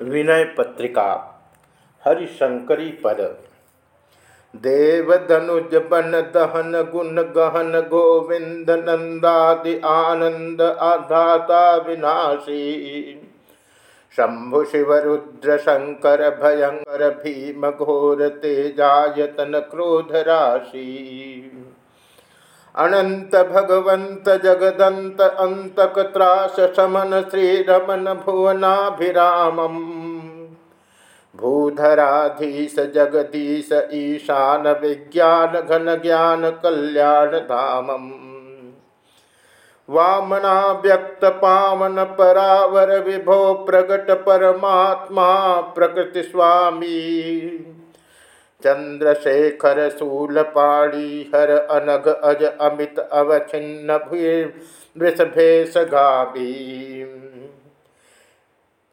विनय पत्रिका, हरिशंकरी पद। देवदनुज बन दहन गुण गहन गोविंद नंदादि आनंद आधाता विनाशी। शंभु शिव रुद्र शंकर भयंकर भीम घोर तेजायतन क्रोध राशि। अनंत भगवंत जगदंत अंतक त्रास शमन श्री रमन भुवनाभिरामम। भूधराधीश, जगदीश, ईशान विज्ञान घन ज्ञान कल्याण धामम। वामना व्यक्त पावन परावर विभो प्रगट परमात्मा प्रकृति स्वामी। चंद्रशेखर शूलपाणी हर अनग अज अमित अवचिन्न भूय, वृषभेश गावी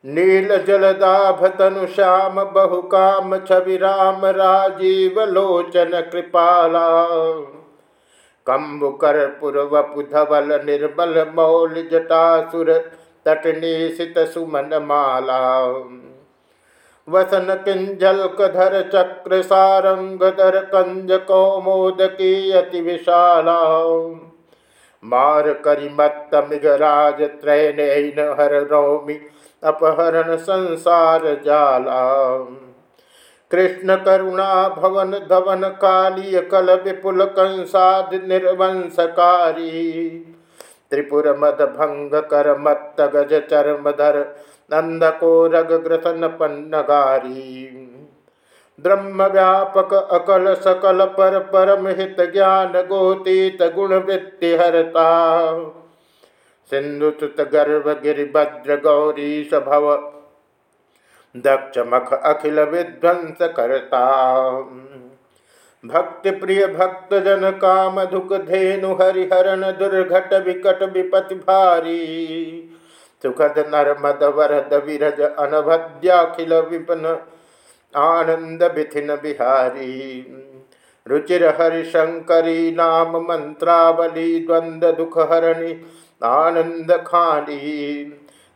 नील जलदाभ तनु श्याम, बहुकाम छवि राम, राजीव लोचन कृपाला। कम्बुकर पूर्वपु धवल निर्बल मौल जटासुर तटनिशित सुमन माला। वसन किंजल कधर चक्र सारंगधर कंज कौमोदकी अति विशाला मार करिमत्त मिगराज त्रैन हर रौमि अपहरण संसार जाला कृष्ण करुणा भवन धवन काली कल विपुल कंसाद निर्वंशकारी त्रिपुर मद भंग कर मत्त गज चर्मधर नंदको रग ग्रसन पन्नगारी ब्रह्म व्यापक अकल सकल पर परम हित ज्ञान गोतीत गुण वृत्ति हरता सिंधु सुत गर्भ गिरिभद्र गौरी सभव दक्ष मख अखिल विध्वंस करता भक्ति प्रिय भक्त जन काम धुक धेनु हरिहरण दुर्घट विकट विपति भारी। सुखद नर्मद वरद विरज अनभद्याखिल विपन आनंद बिथिन बिहारी। रुचिर हरिशंकरी नाम मंत्रावली द्वंद दुख हरणि आनंद खानी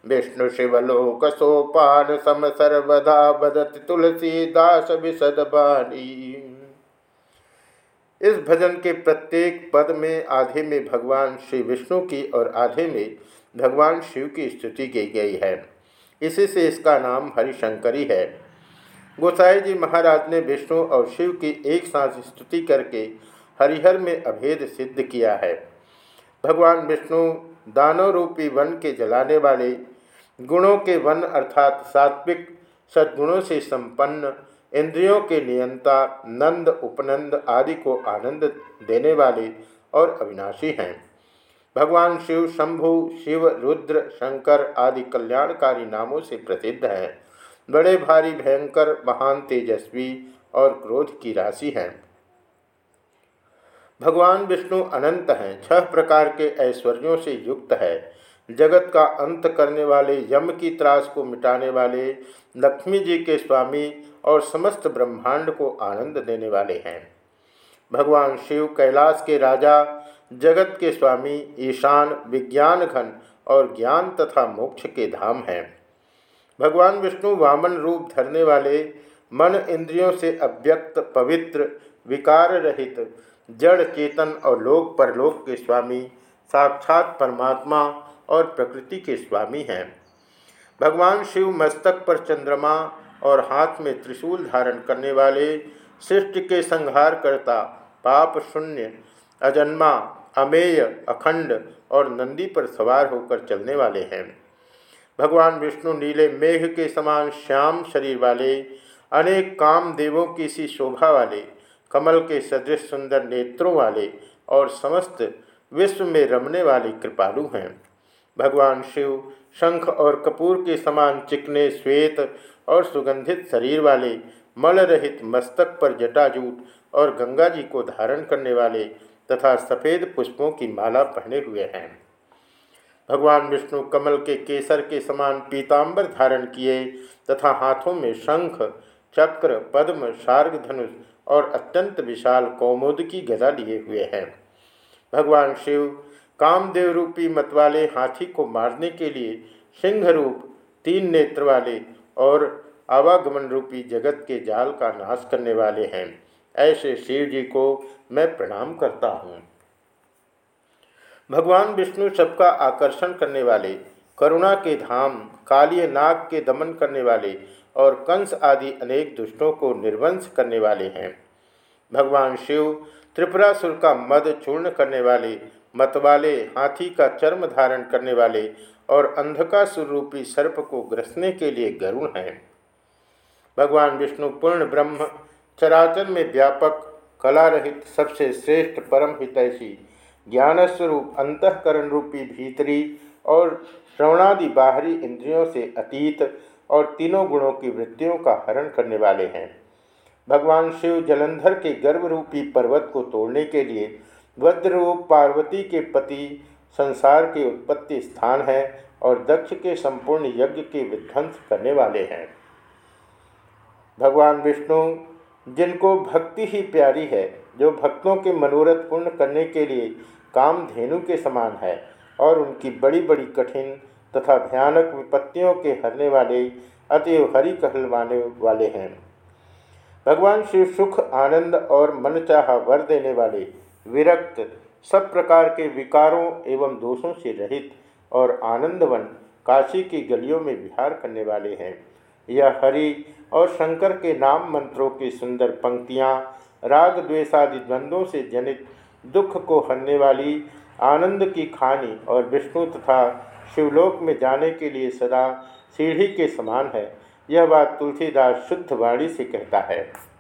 विष्णु शिवलोक सोपान सम सर्वदा बदत तुलसीदास विशद बानी इस भजन के प्रत्येक पद में आधे में भगवान श्री विष्णु की और आधे में भगवान शिव की स्तुति की गई है। इसी से इसका नाम हरिशंकरी है। गोसाई जी महाराज ने विष्णु और शिव की एक साथ स्तुति करके हरिहर में अभेद सिद्ध किया है। भगवान विष्णु दानव रूपी वन के जलाने वाले, गुणों के वन अर्थात सात्विक सद्गुणों से संपन्न इंद्रियों के नियंता, नंद, उपनंद आदि को आनंद देने वाले और अविनाशी हैं। भगवान शिव, शंभु, शिव, रुद्र, शंकर आदि कल्याणकारी नामों से प्रसिद्ध हैं। बड़े भारी, भयंकर, महान, तेजस्वी और क्रोध की राशि हैं। भगवान विष्णु अनंत हैं, छह प्रकार के ऐश्वर्यों से युक्त है। जगत का अंत करने वाले, यम की त्रास को मिटाने वाले, लक्ष्मी जी के स्वामी और समस्त ब्रह्मांड को आनंद देने वाले हैं। भगवान शिव कैलाश के राजा, जगत के स्वामी, ईशान, विज्ञान घन और ज्ञान तथा मोक्ष के धाम हैं। भगवान विष्णु वामन रूप धरने वाले, मन इंद्रियों से अव्यक्त, पवित्र, विकार रहित, जड़ चेतन और लोक परलोक के स्वामी, साक्षात परमात्मा और प्रकृति के स्वामी हैं। भगवान शिव मस्तक पर चंद्रमा और हाथ में त्रिशूल धारण करने वाले सृष्टि के संहार करता पाप शून्य, अजन्मा, अमेय, अखंड और नंदी पर सवार होकर चलने वाले हैं। भगवान विष्णु नीले मेघ के समान श्याम शरीर वाले, अनेक काम देवों की सी शोभा वाले, कमल के सदृश सुंदर नेत्रों वाले और समस्त विश्व में रमने वाले कृपालु हैं। भगवान शिव, शंख और कपूर के समान चिकने, श्वेत और सुगंधित शरीर वाले मल रहित मस्तक पर जटाजूट और गंगा जी को धारण करने वाले तथा सफ़ेद पुष्पों की माला पहने हुए हैं। भगवान विष्णु कमल के केसर के समान पीताम्बर धारण किए तथा हाथों में शंख, चक्र, पद्म, शार्ग धनुष और अत्यंत विशाल कौमुद की गदा लिए हुए हैं। भगवान शिव कामदेव रूपी मतवाले हाथी को मारने के लिए सिंह रूप तीन नेत्र वाले और आवागमन रूपी जगत के जाल का नाश करने वाले हैं। ऐसे शिव जी को मैं प्रणाम करता हूँ। भगवान विष्णु सबका आकर्षण करने वाले, करुणा के धाम, कालिय नाग के दमन करने वाले और कंस आदि अनेक दुष्टों को निर्वंश करने वाले हैं। भगवान शिव त्रिपुरासुर का मद चूर्ण करने वाले मतवाले हाथी का चर्म धारण करने वाले और अंधकासुर रूपी सर्प को ग्रसने के लिए गरुण हैं। भगवान विष्णु पूर्ण ब्रह्म, चराचर में व्यापक कला रहित सबसे श्रेष्ठ परम हितैषी ज्ञान स्वरूप अंतकरण रूपी भीतरी और श्रवणादि बाहरी इंद्रियों से अतीत और तीनों गुणों की वृत्तियों का हरण करने वाले हैं। भगवान शिव जलंधर के गर्भ रूपी पर्वत को तोड़ने के लिए वज्ररूप पार्वती के पति संसार के उत्पत्ति स्थान है और दक्ष के संपूर्ण यज्ञ के विध्वंस करने वाले हैं। भगवान विष्णु, जिनको भक्ति ही प्यारी है, जो भक्तों के मनोरथ पूर्ण करने के लिए कामधेनु के समान है और उनकी बड़ी बड़ी कठिन तथा भयानक विपत्तियों के हरने वाले, अतएव हरि कहलवाने वाले हैं। भगवान शिव सुख, आनंद और मनचाहा वर देने वाले विरक्त, सब प्रकार के विकारों एवं दोषों से रहित और आनंदवन काशी की गलियों में विहार करने वाले हैं। यह हरि और शंकर के नाम मंत्रों की सुंदर पंक्तियाँ, राग द्वेषादि द्वंद्वों से जनित दुख को हरने वाली, आनंद की खानी और विष्णु तथा शिवलोक में जाने के लिए सदा सीढ़ी के समान है। यह बात तुलसीदास शुद्ध वाणी से कहता है।